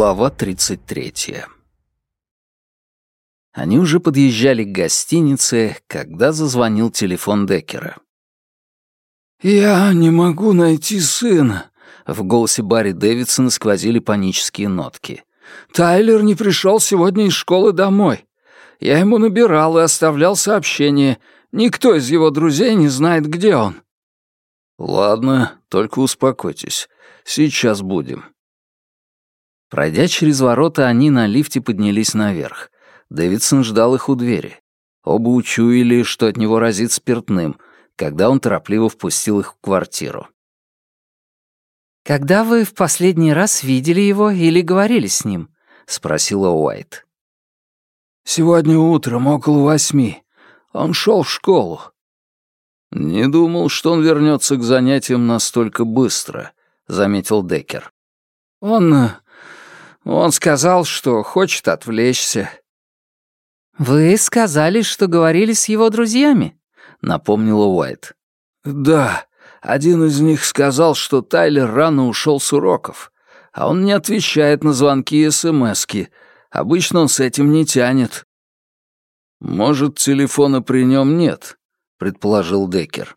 Глава 33 Они уже подъезжали к гостинице, когда зазвонил телефон Деккера. «Я не могу найти сына», — в голосе Барри Дэвидсона сквозили панические нотки. «Тайлер не пришел сегодня из школы домой. Я ему набирал и оставлял сообщение. Никто из его друзей не знает, где он». «Ладно, только успокойтесь. Сейчас будем». Пройдя через ворота, они на лифте поднялись наверх. Дэвидсон ждал их у двери. Оба учуяли, что от него разит спиртным, когда он торопливо впустил их в квартиру. «Когда вы в последний раз видели его или говорили с ним?» — спросила Уайт. «Сегодня утром, около восьми. Он шел в школу». «Не думал, что он вернется к занятиям настолько быстро», — заметил Деккер. «Он он сказал, что хочет отвлечься». «Вы сказали, что говорили с его друзьями?» — напомнила Уайт. «Да, один из них сказал, что Тайлер рано ушел с уроков, а он не отвечает на звонки и смски. Обычно он с этим не тянет». «Может, телефона при нем нет?» — предположил Деккер.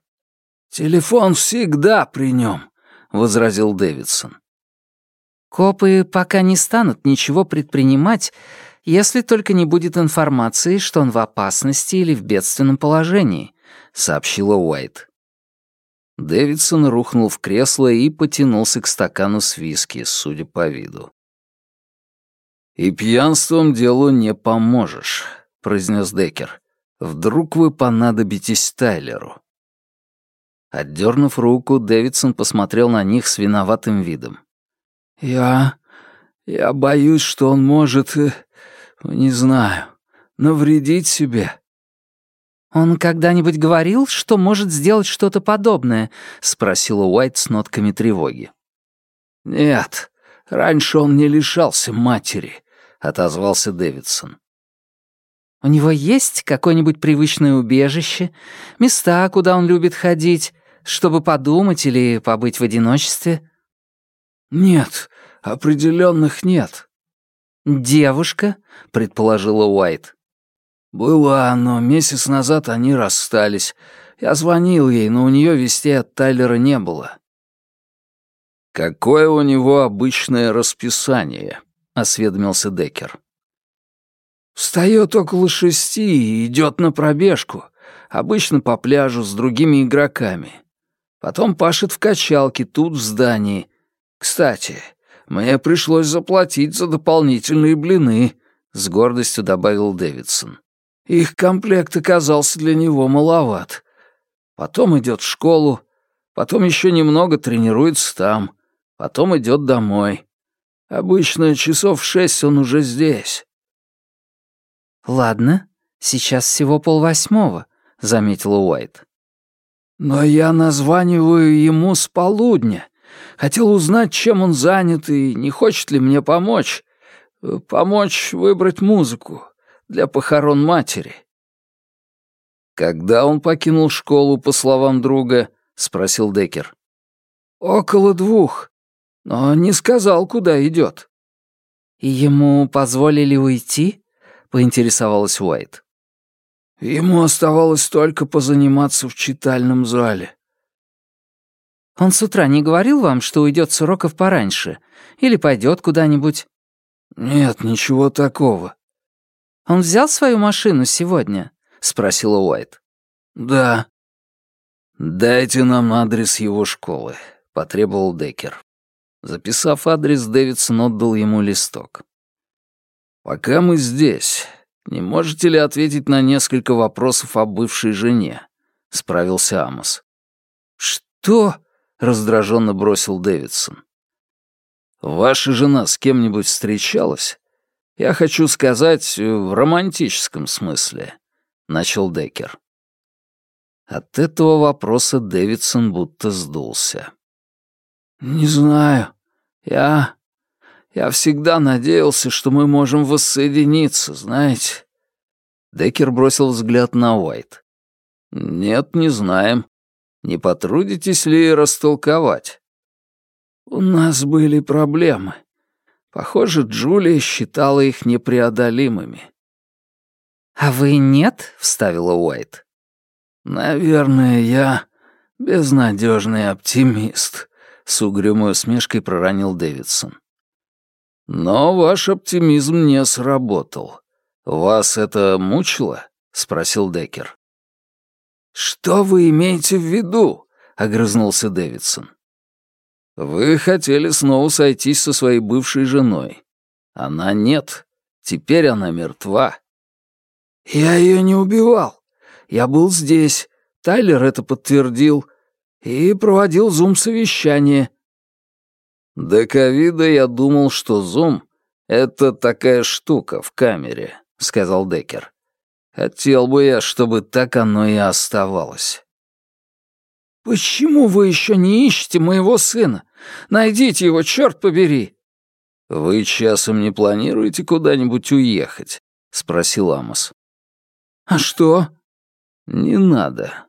«Телефон всегда при нем», — возразил Дэвидсон. Копы пока не станут ничего предпринимать, если только не будет информации, что он в опасности или в бедственном положении», — сообщила Уайт. Дэвидсон рухнул в кресло и потянулся к стакану с виски, судя по виду. «И пьянством делу не поможешь», — произнес Деккер. «Вдруг вы понадобитесь Тайлеру». Отдернув руку, Дэвидсон посмотрел на них с виноватым видом. «Я... я боюсь, что он может... Э, не знаю, навредить себе». «Он когда-нибудь говорил, что может сделать что-то подобное?» — спросила Уайт с нотками тревоги. «Нет, раньше он не лишался матери», — отозвался Дэвидсон. «У него есть какое-нибудь привычное убежище, места, куда он любит ходить, чтобы подумать или побыть в одиночестве?» «Нет, определенных нет». «Девушка?» — предположила Уайт. «Была, но месяц назад они расстались. Я звонил ей, но у нее вести от Тайлера не было». «Какое у него обычное расписание?» — осведомился Деккер. «Встает около шести и идет на пробежку, обычно по пляжу с другими игроками. Потом пашет в качалке тут, в здании, «Кстати, мне пришлось заплатить за дополнительные блины», — с гордостью добавил Дэвидсон. «Их комплект оказался для него маловат. Потом идет в школу, потом еще немного тренируется там, потом идет домой. Обычно часов в шесть он уже здесь». «Ладно, сейчас всего полвосьмого», — заметила Уайт. «Но я названиваю ему с полудня. Хотел узнать, чем он занят и не хочет ли мне помочь. Э, помочь выбрать музыку для похорон матери. «Когда он покинул школу, по словам друга?» — спросил Деккер. «Около двух, но не сказал, куда идет». «И ему позволили уйти?» — поинтересовалась Уайт. «Ему оставалось только позаниматься в читальном зале. Он с утра не говорил вам, что уйдет с уроков пораньше? Или пойдет куда-нибудь?» «Нет, ничего такого». «Он взял свою машину сегодня?» — спросила Уайт. «Да». «Дайте нам адрес его школы», — потребовал Деккер. Записав адрес, Дэвидсон отдал ему листок. «Пока мы здесь, не можете ли ответить на несколько вопросов о бывшей жене?» — справился Амос. «Что?» Раздраженно бросил Дэвидсон. «Ваша жена с кем-нибудь встречалась? Я хочу сказать, в романтическом смысле», — начал Деккер. От этого вопроса Дэвидсон будто сдулся. «Не знаю. Я... я всегда надеялся, что мы можем воссоединиться, знаете». Деккер бросил взгляд на Уайт. «Нет, не знаем. Не потрудитесь ли растолковать?» «У нас были проблемы. Похоже, Джулия считала их непреодолимыми. «А вы нет?» — вставила Уайт. «Наверное, я безнадежный оптимист», — с угрюмой усмешкой проронил Дэвидсон. «Но ваш оптимизм не сработал. Вас это мучило?» — спросил Деккер. «Что вы имеете в виду?» — огрызнулся Дэвидсон. «Вы хотели снова сойтись со своей бывшей женой. Она нет. Теперь она мертва». «Я ее не убивал. Я был здесь. Тайлер это подтвердил. И проводил зум-совещание». До ковида я думал, что зум — это такая штука в камере, — сказал Деккер. Хотел бы я, чтобы так оно и оставалось. «Почему вы еще не ищете моего сына? Найдите его, черт побери!» «Вы часом не планируете куда-нибудь уехать?» — спросил Амос. «А что?» «Не надо.